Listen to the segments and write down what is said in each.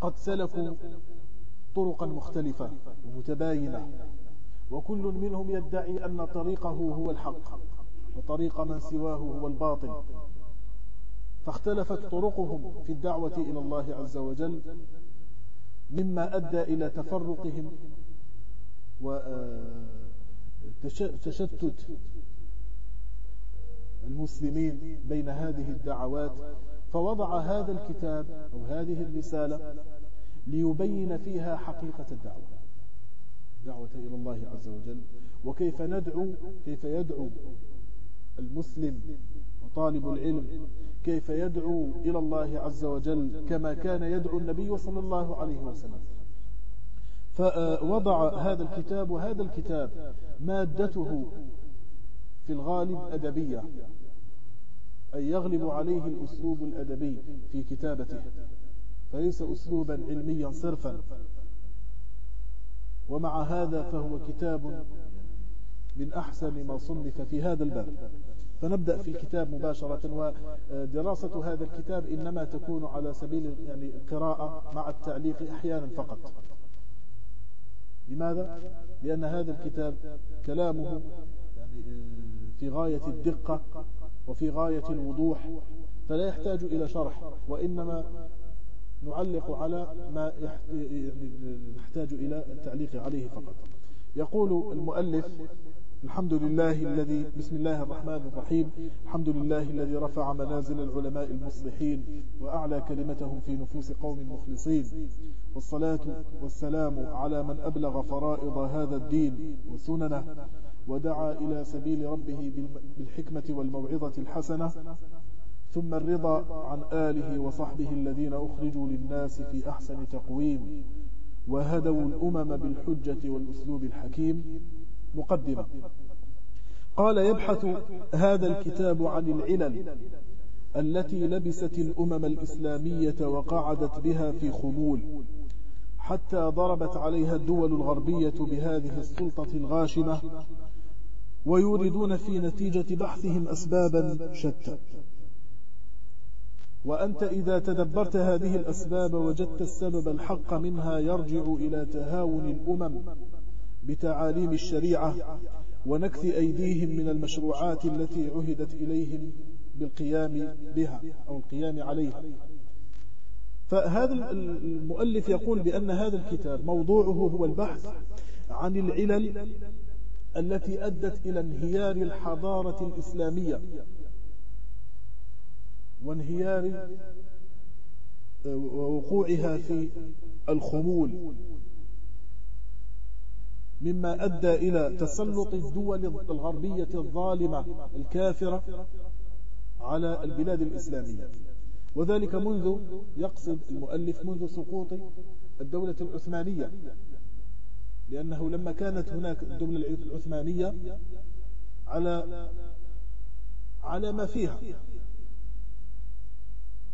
قد سلكوا طرقا مختلفة ومتباينة. وكل منهم يدعي أن طريقه هو الحق وطريق من سواه هو الباطل. فاختلفت طرقهم في الدعوة إلى الله عز وجل مما أدى إلى تفرقهم وتشتت المسلمين بين هذه الدعوات فوضع هذا الكتاب أو هذه الرسالة ليبين فيها حقيقة الدعوة. دعوة إلى الله عز وجل. وكيف ندعو؟ كيف يدعو المسلم وطالب العلم؟ كيف يدعو إلى الله عز وجل كما كان يدعو النبي صلى الله عليه وسلم؟ فوضع هذا الكتاب وهذا الكتاب مادته في الغالب أدبية. أي يغلب عليه الأسلوب الأدبي في كتابته فليس أسلوبا علميا صرفا. ومع هذا فهو كتاب من أحسن ما صنف في هذا الباب. فنبدأ في الكتاب مباشرة ودراسة هذا الكتاب إنما تكون على سبيل يعني قراءة مع التعليق أحيانا فقط. لماذا؟ لأن هذا الكتاب كلامه يعني في غاية الدقة وفي غاية الوضوح فلا يحتاج إلى شرح وإنما نعلق على ما نحتاج إلى التعليق عليه فقط. يقول المؤلف الحمد لله الذي بسم الله الرحمن الرحيم الحمد لله الذي رفع منازل العلماء المصلحين وأعلى كلمتهم في نفوس قوم مخلصين والصلاة والسلام على من أبلغ فرائض هذا الدين وسننه ودعا إلى سبيل ربه بالحكمة والموعظة الحسنة ثم الرضا عن آله وصحبه الذين أخرجوا للناس في أحسن تقويم وهدوا الأمم بالحجة والأسلوب الحكيم مقدمة. قال يبحث هذا الكتاب عن العلل التي لبست الأمم الإسلامية وقعدت بها في خمول حتى ضربت عليها الدول الغربية بهذه السلطة الغاشمة ويوردون في نتيجة بحثهم أسبابا شتى. وأنت إذا تدبرت هذه الأسباب وجدت السبب الحق منها يرجع إلى تهاون الأمم بتعاليم الشريعة ونكث أيديهم من المشروعات التي عهدت إليهم بالقيام بها أو القيام عليها. فهذا المؤلف يقول بأن هذا الكتاب موضوعه هو البحث عن العلل التي أدت إلى انهيار الحضارة الإسلامية. وانهيار ووقوعها في الخمول. مما أدى إلى تسلط الدول الغربية الظالمة الكافرة على البلاد الإسلامية. وذلك منذ يقصد المؤلف منذ سقوط الدولة العثمانية. لأنه لما كانت هناك الدولة العثمانية على على ما فيها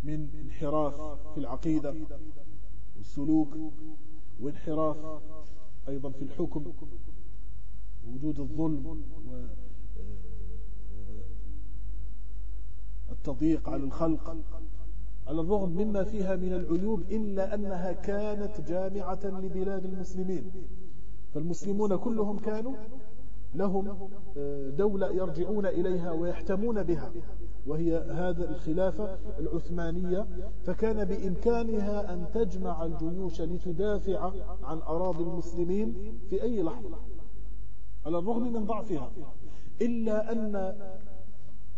من انحراف في العقيدة والسلوك وانحراف أيضا في الحكم وجود الظلم والتضييق على الخلق على الرغم مما فيها من العيوب إلا أنها كانت جامعة لبلاد المسلمين فالمسلمون كلهم كانوا لهم دولة يرجعون إليها ويحتمون بها وهي هذا الخلافة العثمانية. فكان بإمكانها أن تجمع الجيوش لتدافع عن أراضي المسلمين في أي لحظة على الرغم من ضعفها. إلا أن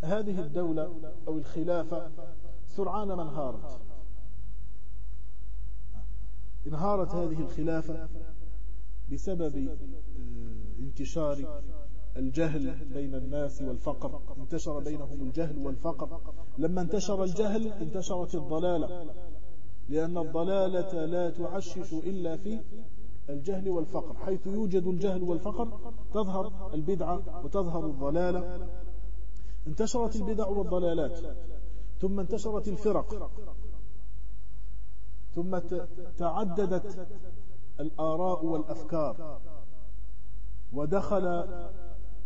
هذه الدولة أو الخلافة سرعان ما انهارت. انهارت هذه الخلافة بسبب آه، انتشار الجهل بين الناس والفقر. انتشر بينهم الجهل والفقر. لما انتشر الجهل انتشرت الضلالة. لأن الضلالة لا تعشش إلا في الجهل والفقر. حيث يوجد الجهل والفقر تظهر البدعة وتظهر الضلالة. انتشرت البدع والضلالات. ثم انتشرت الفرق. ثم تعددت الآراء والأفكار. ودخل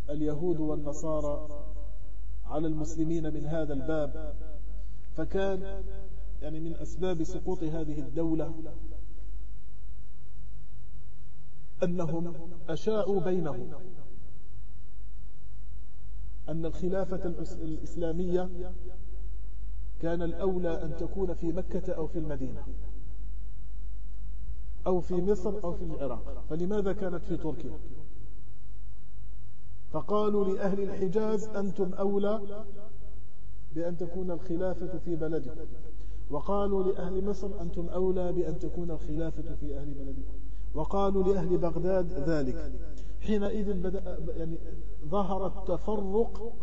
اليهود والنصارى على المسلمين من هذا الباب. فكان يعني من أسباب سقوط هذه الدولة أنهم أشاعوا بينهم. أن الخلافة الإسلامية كان الأولى أن تكون في مكة أو في المدينة. أو في مصر أو في العراق. فلماذا كانت في تركيا؟ فقالوا لأهل الحجاز أنتم أولى بأن تكون الخلافة في بلدكم. وقالوا لأهل مصر أنتم أولى بأن تكون الخلافة في أهل بلدكم. وقالوا لأهل بغداد ذلك. حينئذ بدأ يعني ظهر التفرق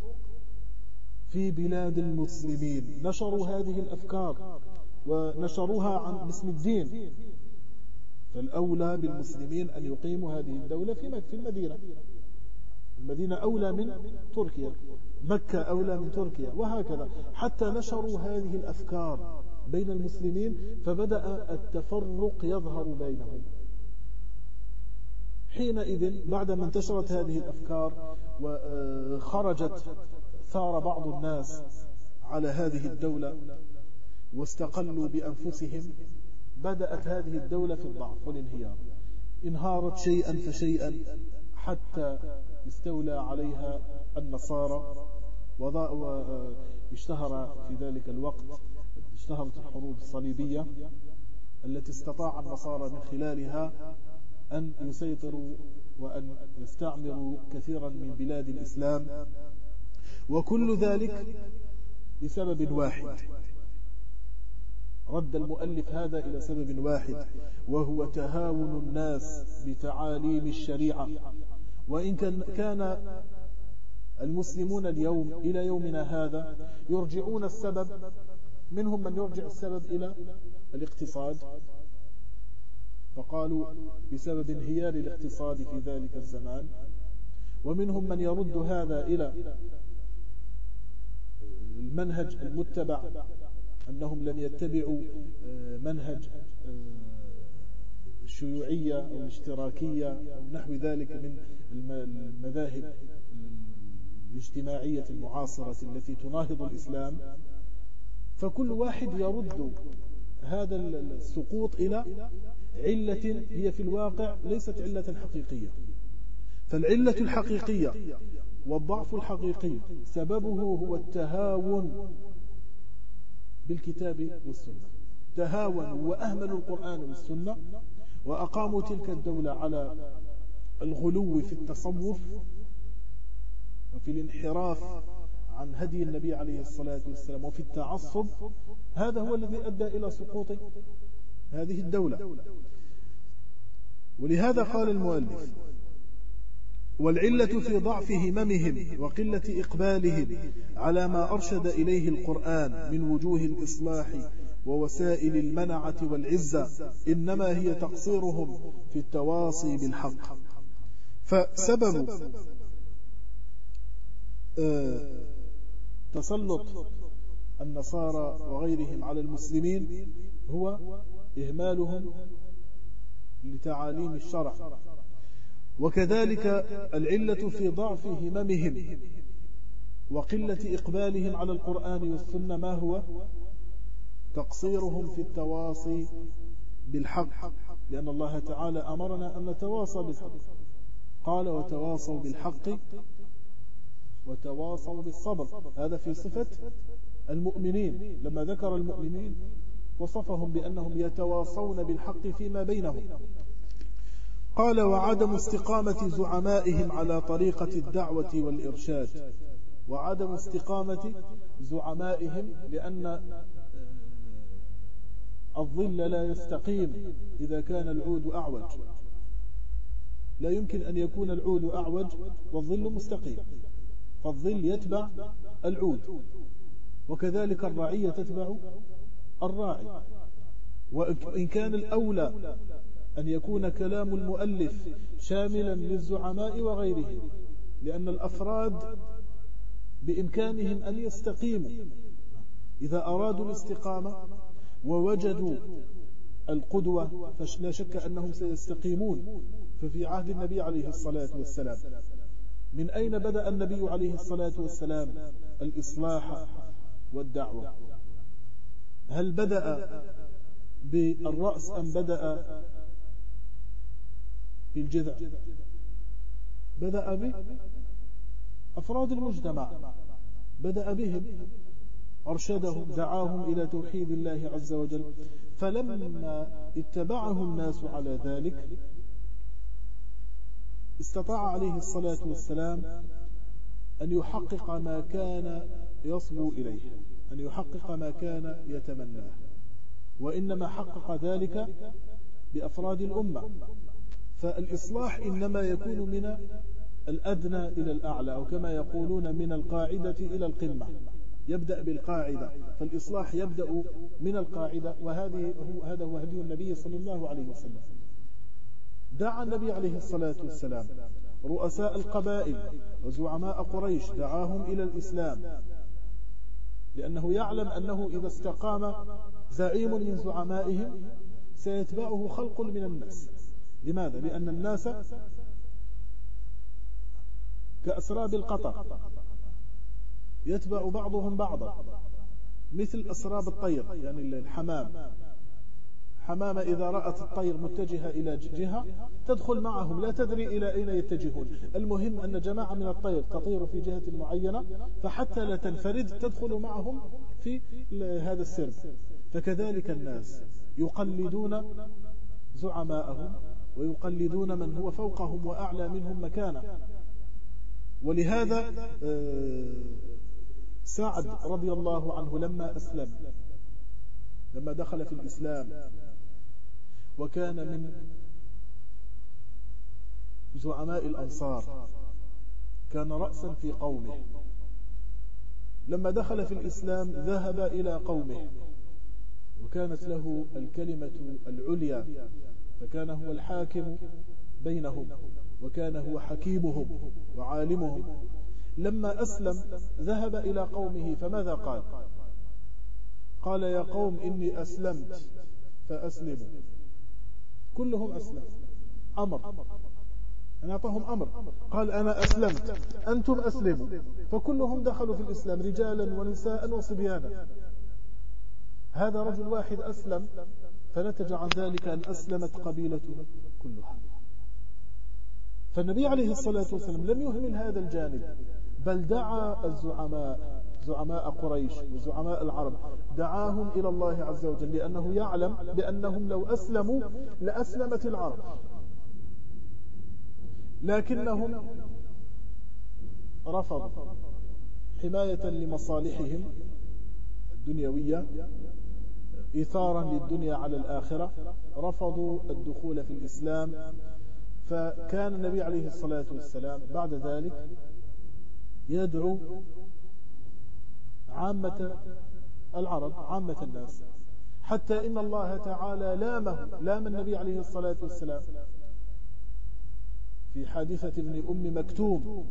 في بلاد المسلمين. نشروا هذه الأفكار ونشروها عن باسم الدين. فالأولى بالمسلمين أن يقيموا هذه الدولة في المدينة. المدينة أولى من تركيا. مكة أولى من تركيا. وهكذا. حتى نشروا هذه الأفكار بين المسلمين فبدأ التفرق يظهر بينهم. حينئذ بعدما انتشرت هذه الأفكار وخرجت ثار بعض الناس على هذه الدولة واستقلوا بأنفسهم بدأت هذه الدولة في الضعف والانهيار. انهارت شيئا فشيئا حتى استولى عليها النصارى. واشتهر في ذلك الوقت اشتهرت الحروب الصليبية التي استطاع النصارى من خلالها أن يسيطروا وأن يستعمروا كثيرا من بلاد الإسلام. وكل ذلك بسبب واحد رد المؤلف هذا إلى سبب واحد وهو تهاون الناس بتعاليم الشريعة. وإن كان المسلمون اليوم إلى يومنا هذا يرجعون السبب منهم من يرجع السبب إلى الاقتصاد. فقالوا بسبب انهيار الاقتصاد في ذلك الزمان. ومنهم من يرد هذا إلى المنهج المتبع أنهم لم يتبعوا آه، منهج آه، الشيوعية أو الاشتراكية أو نحو ذلك من المذاهب الاجتماعية المعاصرة التي تناهض الإسلام. فكل واحد يرد هذا السقوط إلى علة هي في الواقع ليست علة حقيقية. فالعلة الحقيقية والضعف الحقيقي سببه هو التهاون بالكتاب والسنة. تهاونوا وأهملوا القرآن والسنة وأقاموا تلك الدولة على الغلو في التصوف وفي الانحراف عن هدي النبي عليه الصلاة والسلام وفي التعصب. هذا هو الذي أدى إلى سقوط هذه الدولة. ولهذا قال المؤلف والعلة في ضعف هممهم وقلة إقبالهم على ما أرشد إليه القرآن من وجوه الإصلاح ووسائل المنعة والعزة إنما هي تقصيرهم في التواصي بالحق. فسبب آه، تسلط النصارى وغيرهم على المسلمين هو إهمالهم لتعاليم الشرع. وكذلك العلة في ضعف هممهم وقلة إقبالهم على القرآن والسنة ما هو؟ تقصيرهم في التواصي بالحق لأن الله تعالى أمرنا أن نتواصى بالحق. قال وتواصوا بالحق وتواصوا بالصبر. هذا في صفة المؤمنين. لما ذكر المؤمنين وصفهم بأنهم يتواصون بالحق فيما بينهم. قال وعدم استقامة زعمائهم على طريقة الدعوة والإرشاد. وعدم استقامة زعمائهم لأن آه، الظل لا يستقيم إذا كان العود أعوج. لا يمكن أن يكون العود أعوج والظل مستقيم. فالظل يتبع العود. وكذلك الرعية تتبع الراعي. وإن كان الأولى أن يكون كلام المؤلف شاملا للزعماء وغيرهم لأن الأفراد بإمكانهم أن يستقيموا إذا أرادوا الاستقامة ووجدوا القدوة فلا شك أنهم سيستقيمون. ففي عهد النبي عليه الصلاة والسلام من أين بدأ النبي عليه الصلاة والسلام؟ الإصلاح والدعوة. هل بدأ بالرأس أم بدأ بالجذع. بدأ بأفراد المجتمع. بدأ بهم. أرشدهم دعاهم إلى توحيد الله عز وجل. فلما اتبعه الناس على ذلك استطاع عليه الصلاة والسلام أن يحقق ما كان يصبو إليه أن يحقق ما كان يتمناه. وإنما حقق ذلك بأفراد الأمة. فالإصلاح إنما يكون من الأدنى إلى الأعلى أو كما يقولون من القاعدة إلى القمة. يبدأ بالقاعدة فالإصلاح يبدأ من القاعدة وهذه هو هذا هو هدي النبي صلى الله عليه وسلم. دعا النبي عليه الصلاة والسلام. رؤساء القبائل وزعماء قريش دعاهم إلى الإسلام. لأنه يعلم أنه إذا استقام زعيم من زعمائهم سيتبعه خلق من الناس. لماذا؟ لأن الناس كأسراب القطر. يتبع بعضهم بعضا. مثل أسراب الطير يعني الحمام. حمامة إذا رأت الطير متجهة إلى جهة تدخل معهم. لا تدري إلى أين يتجهون. المهم أن جماعة من الطير تطير في جهة معينة فحتى لا تنفرد تدخل معهم في هذا السرب. فكذلك الناس يقلدون زعماءهم. ويقلدون من هو فوقهم وأعلى منهم مكانا. ولهذا آه، سعد رضي الله عنه لما أسلم لما دخل في الإسلام وكان من زعماء الأنصار كان رأسا في قومه. لما دخل في الإسلام ذهب إلى قومه وكانت له الكلمة العليا. فكان هو الحاكم بينهم وكان هو حكيمهم وعالمهم. لما أسلم ذهب إلى قومه فماذا قال؟ قال يا قوم إني أسلمت فأسلموا. كلهم أسلم أمر. أنا أعطاهم أمر. قال أنا أسلمت أنتم أسلموا. فكلهم دخلوا في الإسلام رجالا ونساء وصبيانا. هذا رجل واحد أسلم فنتج عن ذلك أن أسلمت قبيلته كلها. فالنبي عليه الصلاة والسلام لم يهمل هذا الجانب بل دعا الزعماء زعماء قريش وزعماء العرب دعاهم إلى الله عز وجل لأنه يعلم بأنهم لو أسلموا لأسلمت العرب. لكنهم رفضوا حماية لمصالحهم الدنيوية إثارا للدنيا على الآخرة رفضوا الدخول في الإسلام. فكان النبي عليه الصلاة والسلام بعد ذلك يدعو عامة العرب عامة الناس حتى إن الله تعالى لامه لام النبي عليه الصلاة والسلام. في حادثة ابن أم مكتوم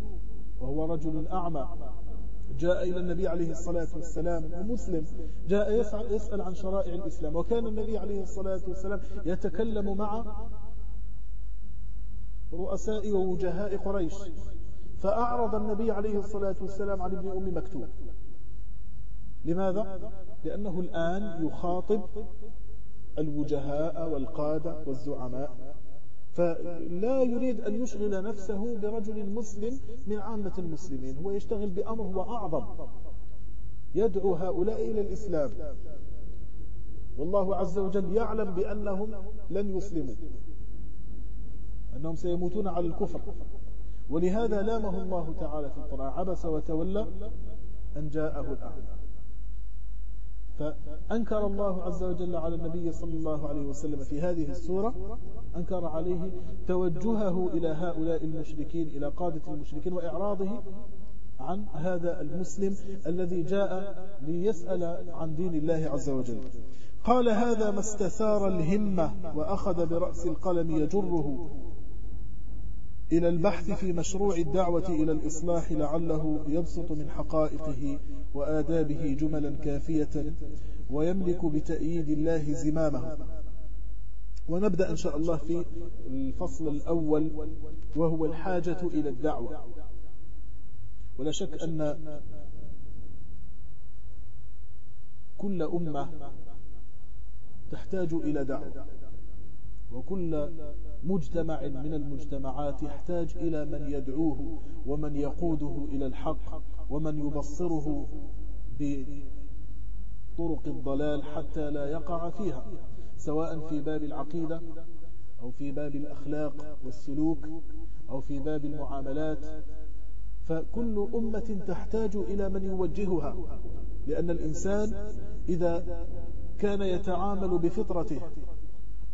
وهو رجل أعمى جاء إلى النبي عليه الصلاة والسلام ومسلم جاء يسأل, يسأل عن شرائع الإسلام. وكان النبي عليه الصلاة والسلام يتكلم مع رؤساء ووجهاء قريش فأعرض النبي عليه الصلاة والسلام عن ابن أم مكتوم. لماذا؟ لأنه الآن يخاطب الوجهاء والقادة والزعماء. فلا يريد أن يشغل نفسه برجل مسلم من عامة المسلمين. هو يشتغل بأمر هو أعظم. يدعو هؤلاء إلى الإسلام. والله عز وجل يعلم بأنهم لن يسلموا. أنهم سيموتون على الكفر. ولهذا لامه الله تعالى في القرآن. عبس وتولى أن جاءه الأعمى. فأنكر الله عز وجل على النبي صلى الله عليه وسلم في هذه السورة أنكر عليه توجهه إلى هؤلاء المشركين إلى قادة المشركين وإعراضه عن هذا المسلم الذي جاء ليسأل عن دين الله عز وجل. قال هذا ما استثار الهمة وأخذ برأس القلم يجره. إلى البحث في مشروع الدعوة إلى الإصلاح لعله يبسط من حقائقه وآدابه جملا كافية ويملك بتأييد الله زمامه. ونبدأ إن شاء الله في الفصل الأول وهو الحاجة إلى الدعوة. ولا شك أن كل أمة تحتاج إلى دعوة وكل مجتمع من المجتمعات يحتاج إلى من يدعوه ومن يقوده إلى الحق ومن يبصره بطرق الضلال حتى لا يقع فيها سواء في باب العقيدة أو في باب الأخلاق والسلوك أو في باب المعاملات. فكل أمة تحتاج إلى من يوجهها لأن الإنسان إذا كان يتعامل بفطرته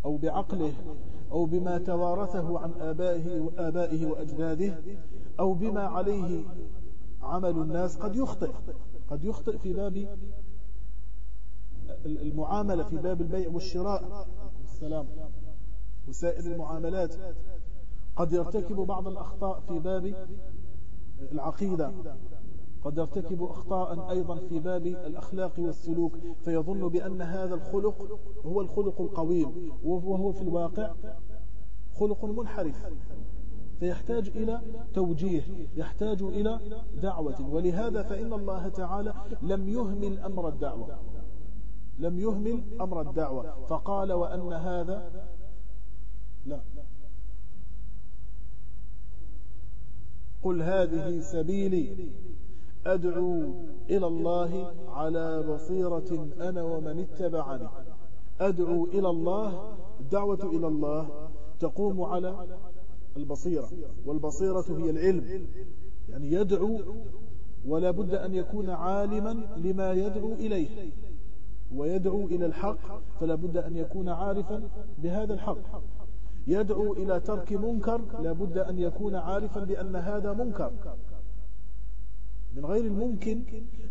أو بعقله أو بما توارثه عن آبائه وآبائه وأجداده أو بما عليه عمل الناس قد يخطئ. قد يخطئ في باب المعاملة في باب البيع والشراء. السلام. وسائر المعاملات. قد يرتكب بعض الأخطاء في باب العقيدة. قد يرتكب أخطاء أيضا في باب الأخلاق والسلوك فيظن بأن هذا الخلق هو الخلق القويم وهو في الواقع خلق منحرف. فيحتاج إلى توجيه يحتاج إلى دعوة ولهذا فإن الله تعالى لم يهمل أمر الدعوة. لم يهمل أمر الدعوة. فقال وأن هذا لا. قل هذه سبيلي. أدعو إلى الله على بصيرة أنا ومن اتبعني. أدعو إلى الله الدعوة إلى الله تقوم على البصيرة والبصيرة هي العلم. يعني يدعو ولا بد أن يكون عالما لما يدعو إليه. ويدعو إلى الحق فلا بد أن يكون عارفا بهذا الحق. يدعو إلى ترك منكر لا بد أن يكون عارفا بأن هذا منكر. من غير الممكن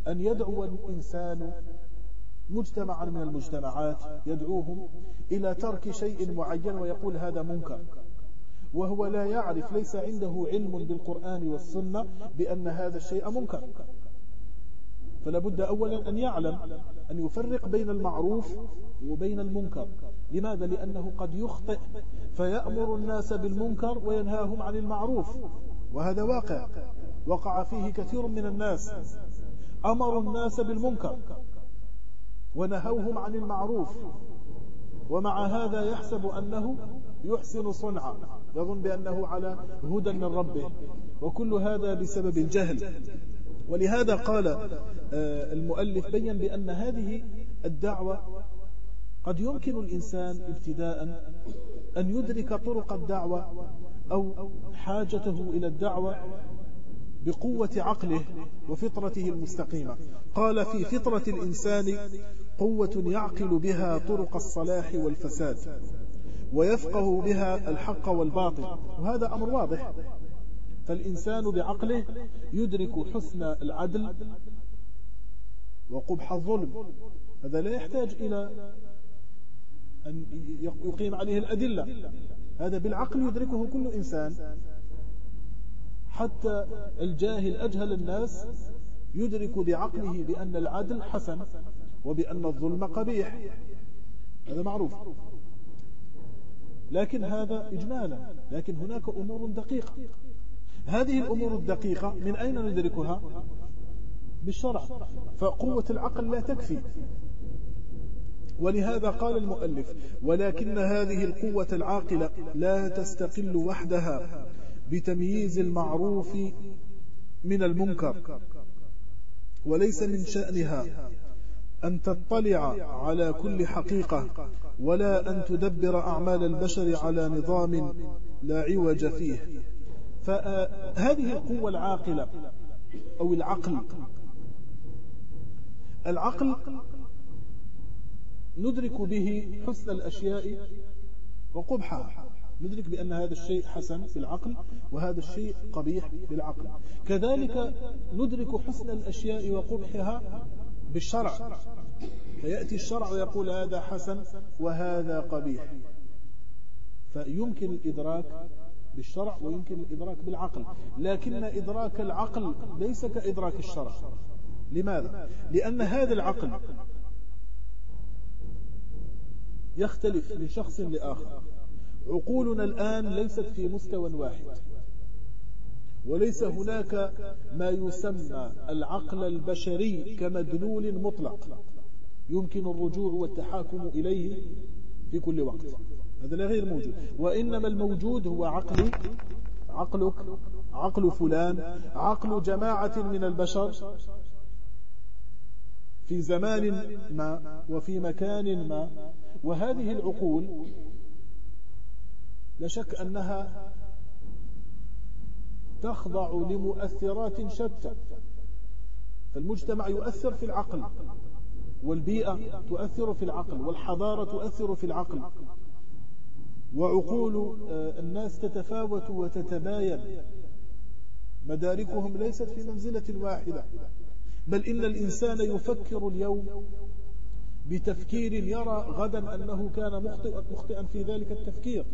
أن يدعو الإنسان مجتمعا من المجتمعات يدعوهم إلى ترك شيء معين ويقول هذا منكر. وهو لا يعرف ليس عنده علم بالقرآن والسنة بأن هذا الشيء منكر. فلا بد أولا أن يعلم أن يفرق بين المعروف وبين المنكر. لماذا؟ لأنه قد يخطئ فيأمر الناس بالمنكر وينهاهم عن المعروف وهذا واقع. وقع فيه كثير من الناس. أمروا الناس بالمنكر ونهوهم عن المعروف. ومع هذا يحسب أنه يحسن صنعا. يظن بأنه على هدى من ربه. وكل هذا بسبب الجهل. ولهذا قال آه، المؤلف بين بأن هذه الدعوة قد يمكن الإنسان ابتداء أن يدرك طرق الدعوة أو حاجته إلى الدعوة بقوة عقله وفطرته المستقيمة. قال في فطرة الإنسان قوة يعقل بها طرق الصلاح والفساد ويفقه بها الحق والباطل وهذا أمر واضح. فالإنسان بعقله يدرك حسن العدل وقبح الظلم. هذا لا يحتاج إلى أن يقيم عليه الأدلة. هذا بالعقل يدركه كل إنسان. حتى الجاهل أجهل الناس يدرك بعقله بأن العدل حسن وبأن الظلم قبيح. هذا معروف. لكن هذا إجمالا. لكن هناك أمور دقيقة. هذه الأمور الدقيقة من أين ندركها؟ بالشرع. فقوة العقل لا تكفي. ولهذا قال المؤلف ولكن هذه القوة العاقلة لا تستقل وحدها بتمييز المعروف من المنكر وليس من شأنها أن تطلع على كل حقيقة ولا أن تدبر أعمال البشر على نظام لا عوج فيه. فهذه القوة العاقلة أو العقل العقل ندرك به حسن الأشياء وقبحها. ندرك بأن هذا الشيء حسن بالعقل وهذا الشيء قبيح بالعقل. كذلك ندرك حسن الأشياء وقبحها بالشرع. فيأتي الشرع ويقول هذا حسن وهذا قبيح. فيمكن الإدراك بالشرع ويمكن الإدراك بالعقل. لكن إدراك العقل ليس كإدراك الشرع. لماذا؟ لأن هذا العقل يختلف من شخص لآخر. عقولنا الآن ليست في مستوى واحد. وليس هناك ما يسمى العقل البشري كمدلول مطلق يمكن الرجوع والتحاكم إليه في كل وقت. هذا لا غير موجود. وإنما الموجود هو عقل عقلك عقل فلان عقل جماعة من البشر في زمان ما وفي مكان ما. وهذه العقول لا شك أنها تخضع لمؤثرات شتى. فالمجتمع يؤثر في العقل والبيئة تؤثر في العقل والحضارة تؤثر في العقل. وعقول آه، الناس تتفاوت وتتباين. مداركهم ليست في منزلة واحدة. بل إن الإنسان يفكر اليوم بتفكير يرى غدا أنه كان مخطئا في ذلك التفكير.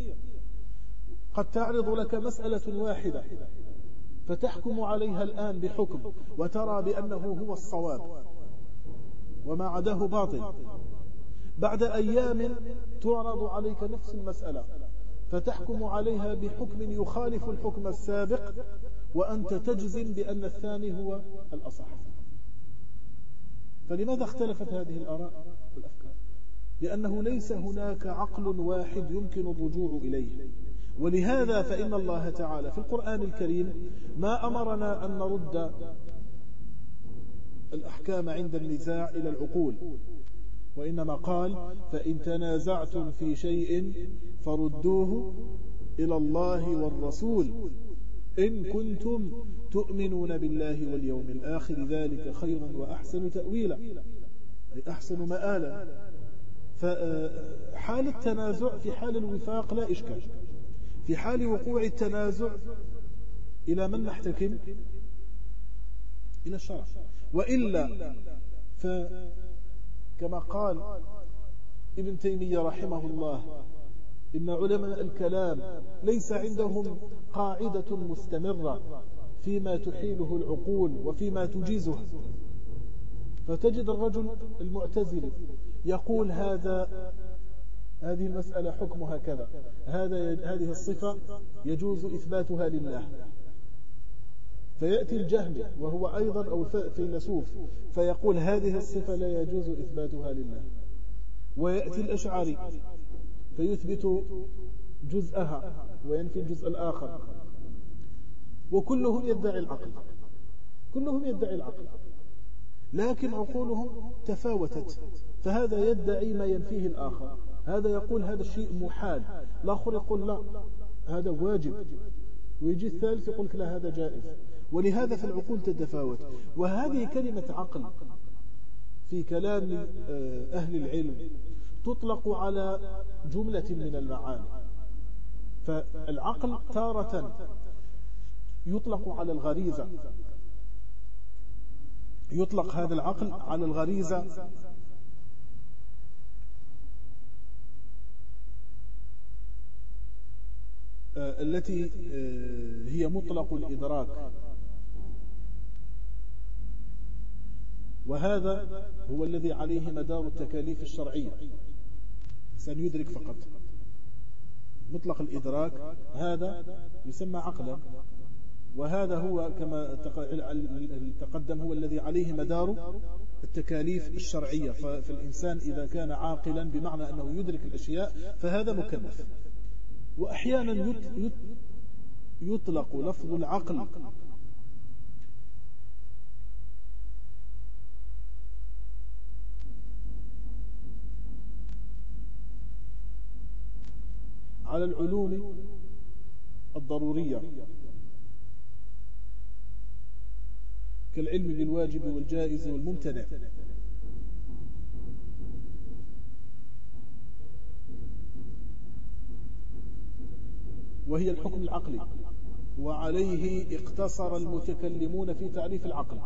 قد تعرض لك مسألة واحدة فتحكم عليها الآن بحكم وترى بأنه هو الصواب وما عداه باطل. بعد أيام تعرض عليك نفس المسألة فتحكم عليها بحكم يخالف الحكم السابق وأنت تجزم بأن الثاني هو الأصح. فلماذا اختلفت هذه الآراء والأفكار؟ لأنه ليس هناك عقل واحد يمكن الرجوع إليه. ولهذا فإن الله تعالى في القرآن الكريم ما أمرنا أن نرد الأحكام عند النزاع إلى العقول وإنما قال فإن تنازعتم في شيء فردوه إلى الله والرسول إن كنتم تؤمنون بالله واليوم الآخر ذلك خير وأحسن تأويلا أي أحسن مآلا. فحال التنازع في حال الوفاق لا إشكال. في حال وقوع التنازع إلى من نحتكم؟ إلى الشرع. وإلا فكما قال ابن تيمية رحمه الله إن علماء الكلام ليس عندهم قاعدة مستمرة فيما تحيله العقول وفيما تجيزها فتجد الرجل المعتزل يقول هذا هذه المسألة حكمها كذا هذا هذه الصفة يجوز إثباتها لله. فيأتي الجهم وهو أيضا أو فيلسوف فيقول هذه الصفة لا يجوز إثباتها لله. ويأتي الأشعري فيثبت جزءها وينفي الجزء الآخر. وكلهم يدعي العقل. كلهم يدعي العقل. لكن عقولهم تفاوتت فهذا يدعي ما ينفيه الآخر. هذا يقول هذا الشيء محال. الآخر يقول لا. هذا واجب. ويجي الثالث يقول لك لا هذا جائز. ولهذا في العقول تتفاوت. وهذه كلمة عقل في كلام آه، أهل العلم تطلق على جملة من المعاني. فالعقل تارة يطلق على الغريزة. يطلق هذا العقل على الغريزة التي آه، هي مطلق الإدراك. وهذا هو الذي عليه مدار التكاليف الشرعية. الإنسان يدرك فقط. مطلق الإدراك هذا يسمى عقلا. وهذا هو كما تقدم هو الذي عليه مدار التكاليف الشرعية. فالإنسان إذا كان عاقلا بمعنى أنه يدرك الأشياء فهذا مكلف. وأحيانا يطلق لفظ العقل. على العلوم الضرورية. كالعلم بالواجب والجائز والممتنع. وهي الحكم العقلي. وعليه اقتصر المتكلمون في تعريف العقل.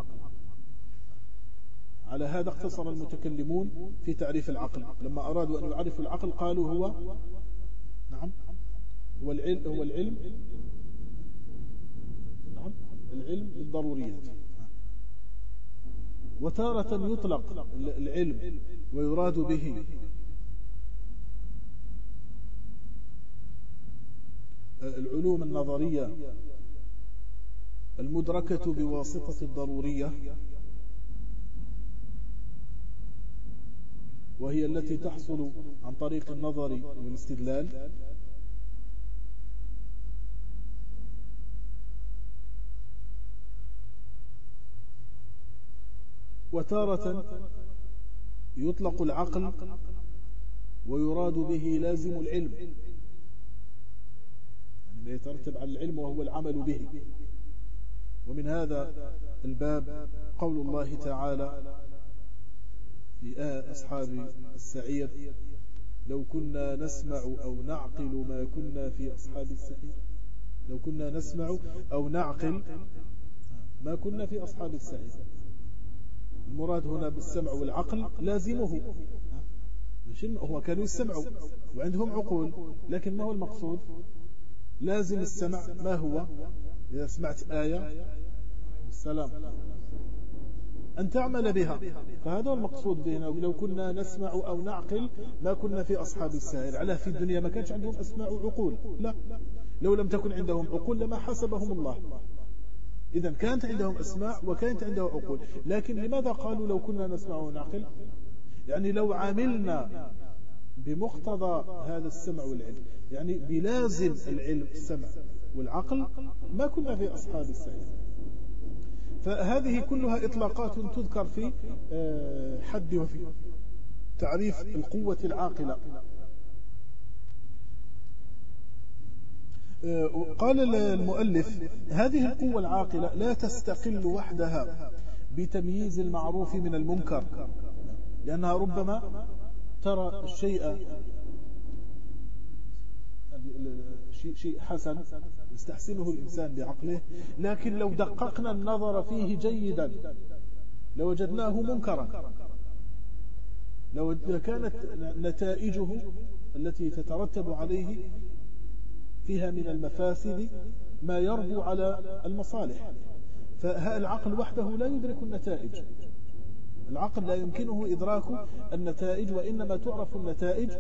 على هذا اقتصر المتكلمون في تعريف العقل. لما أرادوا أن يعرفوا العقل قالوا هو نعم. هو العلم هو العلم نعم. العلم بالضروريات وتارة يطلق العلم ويراد به العلوم النظرية المدركة بواسطة الضرورية وهي التي تحصل عن طريق النظر والاستدلال. وتارة يطلق العقل ويراد به لازم العلم. يترتب على العلم وهو العمل به. ومن هذا الباب قول الله تعالى في أصحاب السعير لو كنا نسمع أو نعقل ما كنا في أصحاب السعير. لو كنا نسمع أو نعقل ما كنا في أصحاب السعير. المراد هنا بالسمع والعقل لازمه. مش هو كانوا يسمعوا وعندهم عقول لكن ما هو المقصود؟ لازم السمع ما هو؟ إذا سمعت آية السلام. أن تعمل بها. فهذا هو المقصود بنا لو كنا نسمع أو نعقل ما كنا في أصحاب السائر على في الدنيا ما كانش عندهم أسماء وعقول. لا. لو لم تكن عندهم عقول لما حسبهم الله. إذا كانت عندهم أسماء وكانت عندهم عقول. لكن لماذا قالوا لو كنا نسمع ونعقل يعني لو عملنا بمقتضى هذا السمع والعلم. يعني بلازم العلم السمع والعقل ما كنا في أصحاب السعير. فهذه كلها إطلاقات تذكر في آه، حد وفي تعريف القوة العاقلة. آه، قال المؤلف هذه القوة العاقلة لا تستقل وحدها بتمييز المعروف من المنكر لأنها ربما ترى الشيء شيء حسن يستحسنه الإنسان بعقله لكن لو دققنا النظر فيه جيدا لوجدناه منكرا. لو كانت نتائجه التي تترتب عليه فيها من المفاسد ما يربو على المصالح. فالعقل وحده لا يدرك النتائج؟ العقل لا يمكنه إدراك النتائج وإنما تعرف النتائج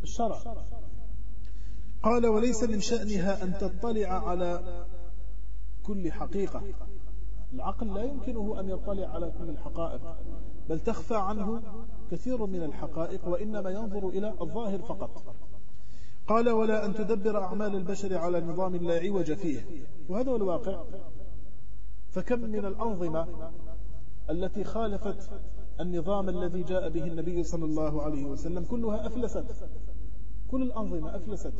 بالشرع. قال وليس من شأنها أن تطلع على كل حقيقة. العقل لا يمكنه أن يطلع على كل الحقائق بل تخفى عنه كثير من الحقائق وإنما ينظر إلى الظاهر فقط. قال ولا أن تدبر أعمال البشر على نظام لا عوج فيه. وهذا هو الواقع. فكم من الأنظمة التي خالفت النظام الذي جاء به النبي صلى الله عليه وسلم كلها أفلست. كل الأنظمة أفلست.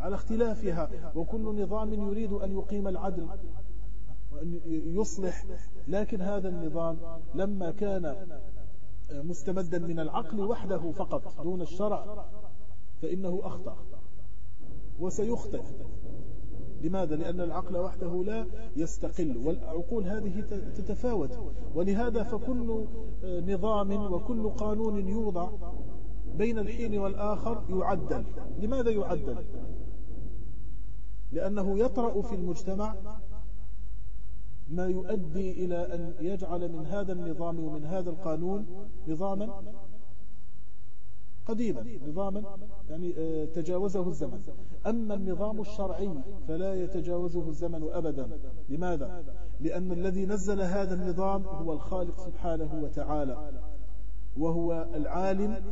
على اختلافها وكل نظام يريد أن يقيم العدل وأن يصلح. لكن هذا النظام لما كان مستمدا من العقل وحده فقط دون الشرع فإنه أخطأ. وسيخطئ. لماذا؟ لأن العقل وحده لا يستقل والعقول هذه تتفاوت ولهذا فكل نظام وكل قانون يوضع بين الحين والآخر يعدل لماذا يعدل؟ لأنه يطرأ في المجتمع ما يؤدي إلى أن يجعل من هذا النظام ومن هذا القانون نظاما قديما نظاما يعني آه، تجاوزه الزمن. أما النظام الشرعي فلا يتجاوزه الزمن أبدا. لماذا؟ لأن الذي نزل هذا النظام هو الخالق سبحانه وتعالى وهو العالم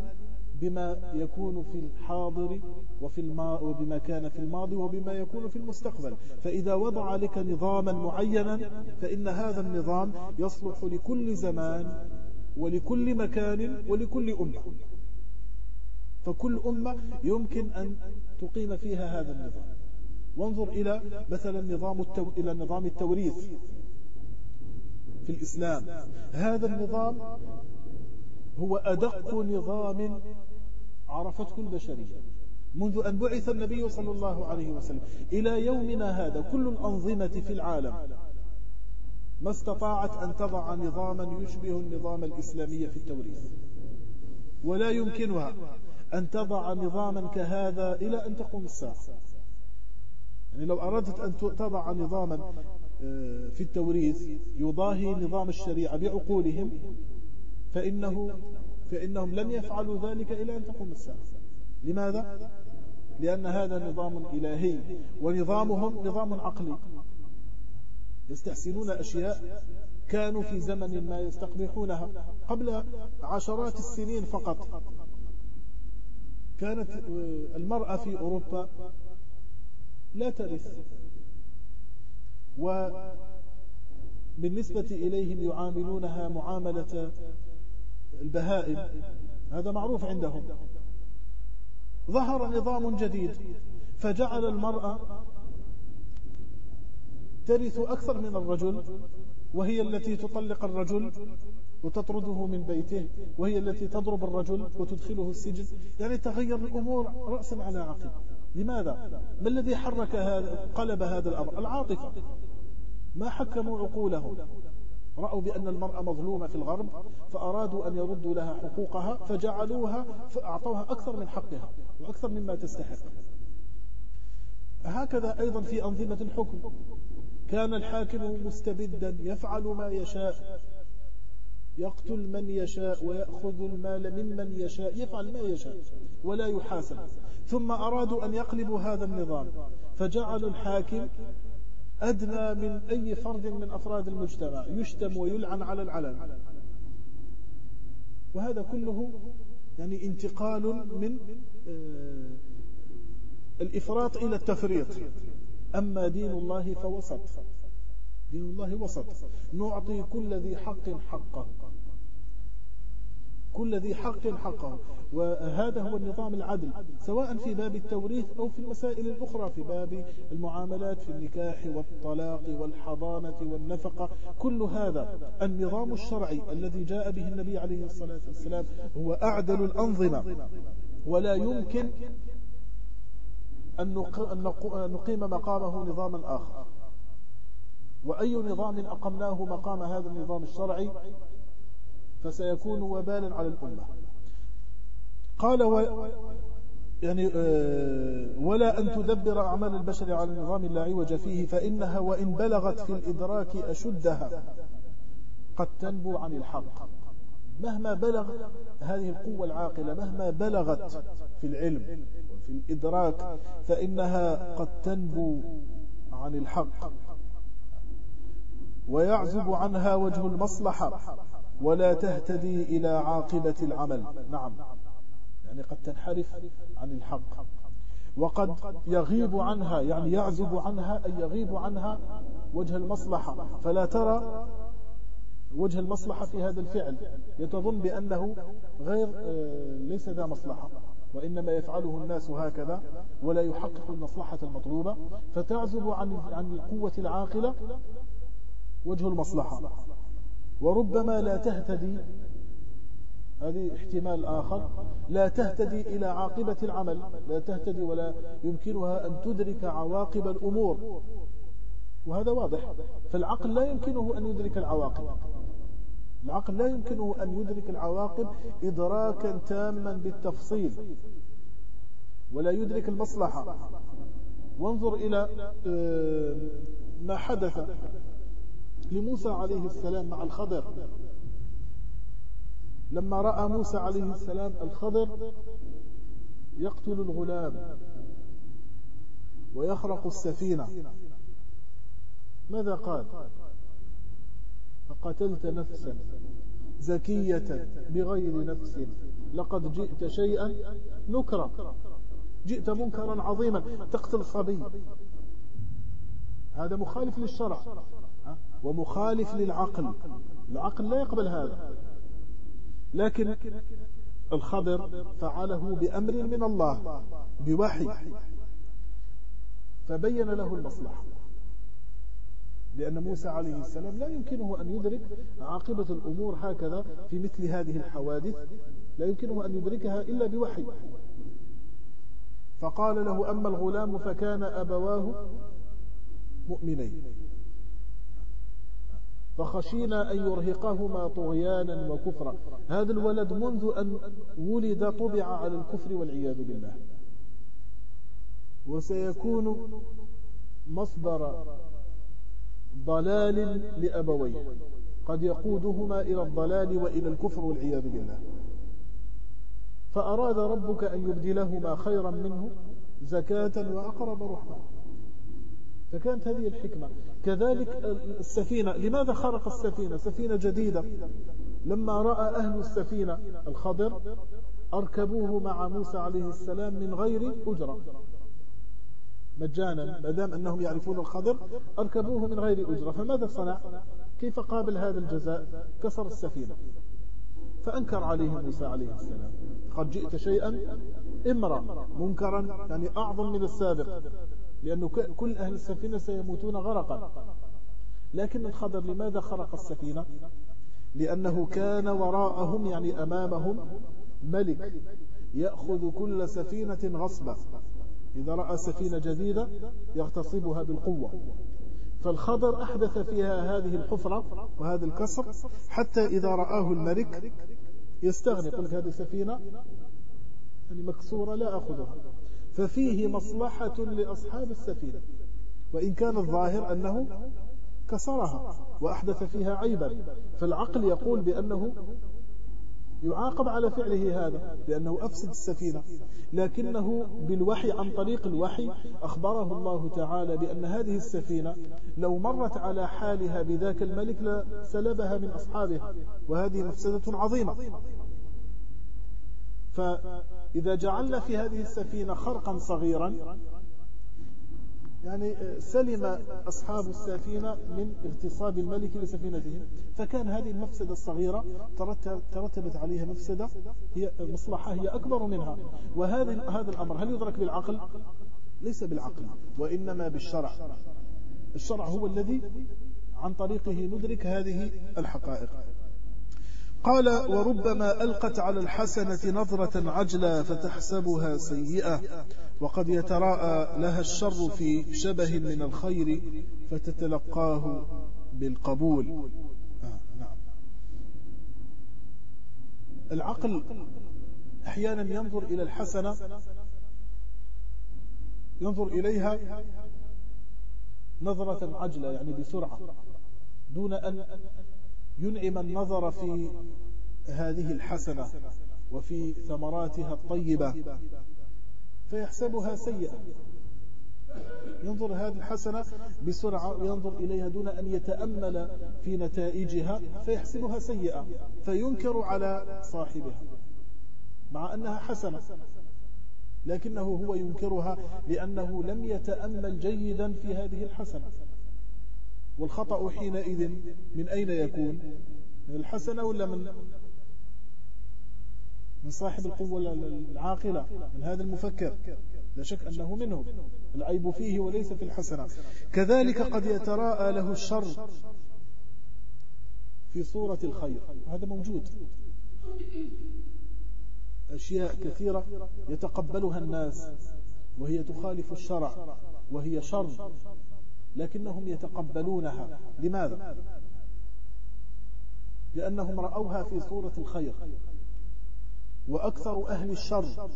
بما يكون في الحاضر وفي الما وبما كان في الماضي وبما يكون في المستقبل. فإذا وضع لك نظاما معينا فإن هذا النظام يصلح لكل زمان ولكل مكان ولكل أمة. فكل أمة يمكن أن تقيم فيها هذا النظام. وانظر إلى مثلا نظام التو... إلى نظام التوريث في الإسلام. هذا النظام هو أدق نظام عرفته البشرية. منذ أن بعث النبي صلى الله عليه وسلم إلى يومنا هذا كل الأنظمة في العالم ما استطاعت أن تضع نظاما يشبه النظام الإسلامي في التوريث. ولا يمكنها. أن تضع نظاما كهذا إلى أن تقوم الساعة. يعني لو أردت أن تضع نظاما آه، في التوريث يضاهي نظام الشريعة بعقولهم فإنه فإنهم لن يفعلوا ذلك إلى أن تقوم الساعة. لماذا؟ لأن هذا نظام إلهي ونظامهم نظام عقلي. يستحسنون أشياء كانوا في زمن ما يستقبحونها قبل عشرات السنين فقط. كانت آه، المرأة في أوروبا لا ترث. وبالنسبة إليهم يعاملونها معاملة البهائم هذا معروف عندهم. ظهر نظام جديد فجعل المرأة ترث أكثر من الرجل وهي التي تطلق الرجل وتطرده من بيته وهي التي تضرب الرجل وتدخله السجن. يعني تغير الأمور رأسا على عقب. لماذا؟ ما الذي حرك هذا قلب هذا الأمر؟ العاطفة. ما حكموا عقولهم رأوا بأن المرأة مظلومة في الغرب فأرادوا أن يردوا لها حقوقها فجعلوها فأعطوها أكثر من حقها وأكثر مما تستحق. هكذا أيضا في أنظمة الحكم. كان الحاكم مستبدا يفعل ما يشاء. يقتل من يشاء ويأخذ المال ممن يشاء يفعل ما يشاء ولا يحاسب. ثم أرادوا أن يقلبوا هذا النظام فجعلوا الحاكم أدنى من أي فرد من أفراد المجتمع يشتم ويلعن على العلن. وهذا كله يعني انتقال من آه، الإفراط إلى التفريط. أما دين الله فوسط. دين الله وسط. نعطي كل ذي حق حقه. كل ذي حق حقه. وهذا هو النظام العدل سواء في باب التوريث أو في المسائل الأخرى في باب المعاملات في النكاح والطلاق والحضانة والنفقة. كل هذا النظام الشرعي الذي جاء به النبي عليه الصلاة والسلام هو أعدل الأنظمة. ولا يمكن أن نقيم مقامه نظاما آخر. وأي نظام أقمناه مقام هذا النظام الشرعي فسيكون وبالا على الأمة. قال و يعني آه، ولا أن تدبر أعمال البشر على النظام لا عوج فيه فإنها وإن بلغت في الإدراك أشدها. قد تنبو عن الحق. مهما بلغ هذه القوة العاقلة مهما بلغت في العلم وفي الإدراك فإنها قد تنبو عن الحق. ويعزب عنها وجه المصلحة. ولا تهتدي إلى عاقبة العمل. نعم. يعني قد تنحرف عن الحق. وقد يغيب عنها يعني يعزب عنها أي يغيب عنها وجه المصلحة. فلا ترى وجه المصلحة في هذا الفعل. يتظن بأنه غير آه، ليس ذا مصلحة. وإنما يفعله الناس هكذا ولا يحقق المصلحة المطلوبة. فتعزب عن عن القوة العاقلة وجه المصلحة. وربما لا تهتدي. هذه احتمال آخر. لا تهتدي إلى عاقبة العمل. لا تهتدي ولا يمكنها أن تدرك عواقب الأمور. وهذا واضح. فالعقل لا يمكنه أن يدرك العواقب. العقل لا يمكنه أن يدرك العواقب إدراكا تاما بالتفصيل. ولا يدرك المصلحة. وانظر إلى آه، ما حدث. لموسى عليه السلام مع الخضر. لما رأى موسى عليه السلام الخضر يقتل الغلام ويخرق السفينة. ماذا قال؟ فقتلت نفسا زكية بغير نفس. لقد جئت شيئا نكرا. جئت منكرا عظيما. تقتل صبي هذا مخالف للشرع. ومخالف للعقل. العقل لا يقبل هذا. لكن الخضر فعله بأمر من الله بوحي. فبين له المصلحة. لأن موسى عليه السلام لا يمكنه أن يدرك عاقبة الأمور هكذا في مثل هذه الحوادث لا يمكنه أن يدركها إلا بوحي. فقال له أما الغلام فكان أبواه مؤمنين. فخشينا أن يرهقهما طغيانا وكفرا. هذا الولد منذ أن ولد طبع على الكفر والعياذ بالله. وسيكون مصدر ضلال لأبويه. قد يقودهما إلى الضلال وإلى الكفر والعياذ بالله. فأراد ربك أن يبدلهما خيرا منه زكاة وأقرب رحمة. فكانت هذه الحكمة. كذلك السفينة لماذا خرق السفينة؟ سفينة جديدة. لما رأى أهل السفينة الخضر أركبوه مع موسى عليه السلام من غير أجرة. مجانا ما دام أنهم يعرفون الخضر أركبوه من غير أجرة. فماذا صنع؟ كيف قابل هذا الجزاء؟ كسر السفينة. فأنكر عليه موسى عليه السلام. قد جئت شيئا؟ إمرأ منكرا يعني أعظم من السابق. لأنه كل أهل السفينة سيموتون غرقا. لكن الخضر لماذا خرق السفينة؟ لأنه كان وراءهم يعني أمامهم ملك يأخذ كل سفينة غصبا. إذا رأى سفينة جديدة يغتصبها بالقوة. فالخضر أحدث فيها هذه الحفرة وهذا الكسر حتى إذا رآه الملك يستغني يقول هذه سفينة يعني مكسورة لا أخذها. ففيه مصلحة لأصحاب السفينة. وإن كان الظاهر أنه كسرها وأحدث فيها عيبا فالعقل يقول بأنه يعاقب على فعله هذا لأنه أفسد السفينة. لكنه بالوحي عن طريق الوحي أخبره الله تعالى بأن هذه السفينة لو مرت على حالها بذاك الملك لسلبها من أصحابها وهذه مفسدة عظيمة. فإذا جعلنا في هذه السفينة خرقا صغيرا يعني سلم أصحاب السفينة من اغتصاب الملك لسفينتهم فكان هذه المفسدة الصغيرة ترتبت عليها مفسدة هي مصلحة هي أكبر منها. وهذا هذا الأمر هل يدرك بالعقل؟ ليس بالعقل وإنما بالشرع. الشرع هو الذي عن طريقه ندرك هذه الحقائق. قال وربما ألقت على الحسنة نظرة عجلة فتحسبها سيئة وقد يتراءى لها الشر في شبه من الخير فتتلقاه بالقبول. آه نعم. العقل أحيانا ينظر إلى الحسنة ينظر إليها نظرة عجلة يعني بسرعة دون أن ينعم النظر في هذه الحسنة وفي ثمراتها الطيبة فيحسبها سيئة. ينظر هذه الحسنة بسرعة وينظر إليها دون أن يتأمل في نتائجها فيحسبها سيئة فينكر على صاحبها مع أنها حسنة. لكنه هو ينكرها لأنه لم يتأمل جيدا في هذه الحسنة. والخطأ حينئذ من أين يكون؟ من الحسنة ولا من من صاحب القوة العاقلة من هذا المفكر؟ لا شك أنه منه. العيب فيه وليس في الحسنة. كذلك قد يتراءى له الشر في صورة الخير. هذا موجود. أشياء كثيرة يتقبلها الناس وهي تخالف الشرع وهي شر. لكنهم يتقبلونها. لماذا؟ لأنهم رأوها في صورة الخير. وأكثر أهل الشر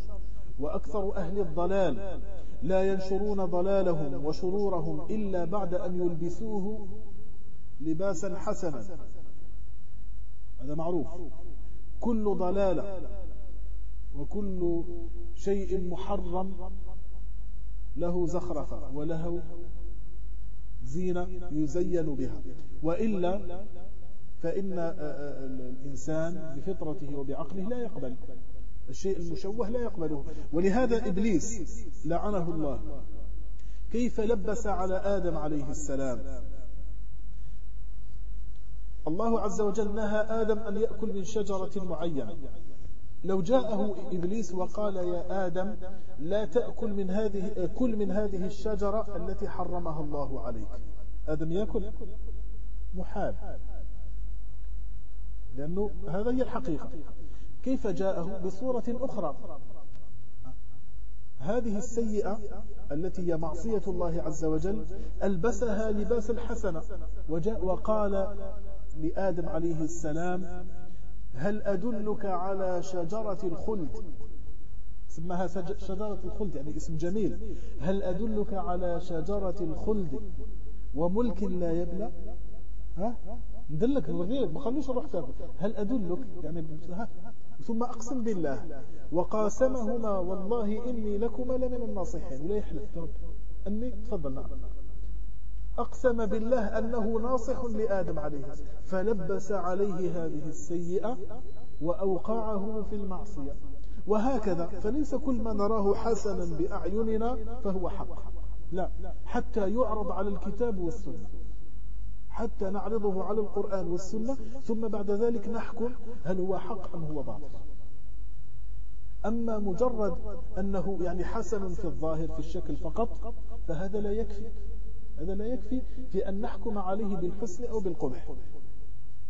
وأكثر أهل الضلال لا ينشرون ضلالهم وشرورهم إلا بعد أن يلبسوه لباسا حسنا. هذا معروف. كل ضلالة وكل شيء محرم له زخرفة وله زينة يزين بها. وإلا فإن آه، آه، الإنسان بفطرته وبعقله لا يقبل. الشيء المشوه لا يقبله. ولهذا إبليس لعنه الله. كيف لبس على آدم عليه السلام؟ الله عز وجل نهى آدم أن يأكل من شجرة معينة. لو جاءه إبليس وقال يا آدم لا تأكل من هذه كل من هذه الشجرة التي حرمها الله عليك. آدم يأكل؟ محال. لأنه هذا هي الحقيقة. كيف جاءه؟ بصورة أخرى. هذه السيئة التي هي معصية الله عز وجل ألبسها لباس الحسنة. وجاء وقال لآدم عليه السلام هل أدلك على شجرة الخلد؟ اسمها شجرة الخلد يعني اسم جميل. هل أدلك على شجرة الخلد؟ وملك لا يبلى. ها؟ ندلك نوريك ما خلوش نروح تاكل. هل أدلك؟ يعني ها؟ ثم أقسم بالله. وقاسمهما والله إني لكما لمن الناصحين. ولا يحلف أني تفضل نعم. أقسم بالله أنه ناصح لآدم عليه فلبس عليه هذه السيئة وأوقعه في المعصية. وهكذا فليس كل ما نراه حسنا بأعيننا فهو حق. لا حتى يعرض على الكتاب والسنة حتى نعرضه على القرآن والسنة ثم بعد ذلك نحكم هل هو حق أم هو باطل. أما مجرد أنه يعني حسن في الظاهر في الشكل فقط فهذا لا يكفي. هذا لا يكفي في أن نحكم عليه بالحسن أو بالقبح.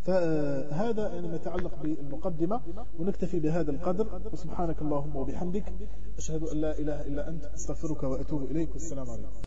فهذا يعني ما يتعلق بالمقدمة ونكتفي بهذا القدر. وسبحانك اللهم وبحمدك أشهد أن لا إله إلا أنت أستغفرك وأتوب إليك. والسلام عليكم.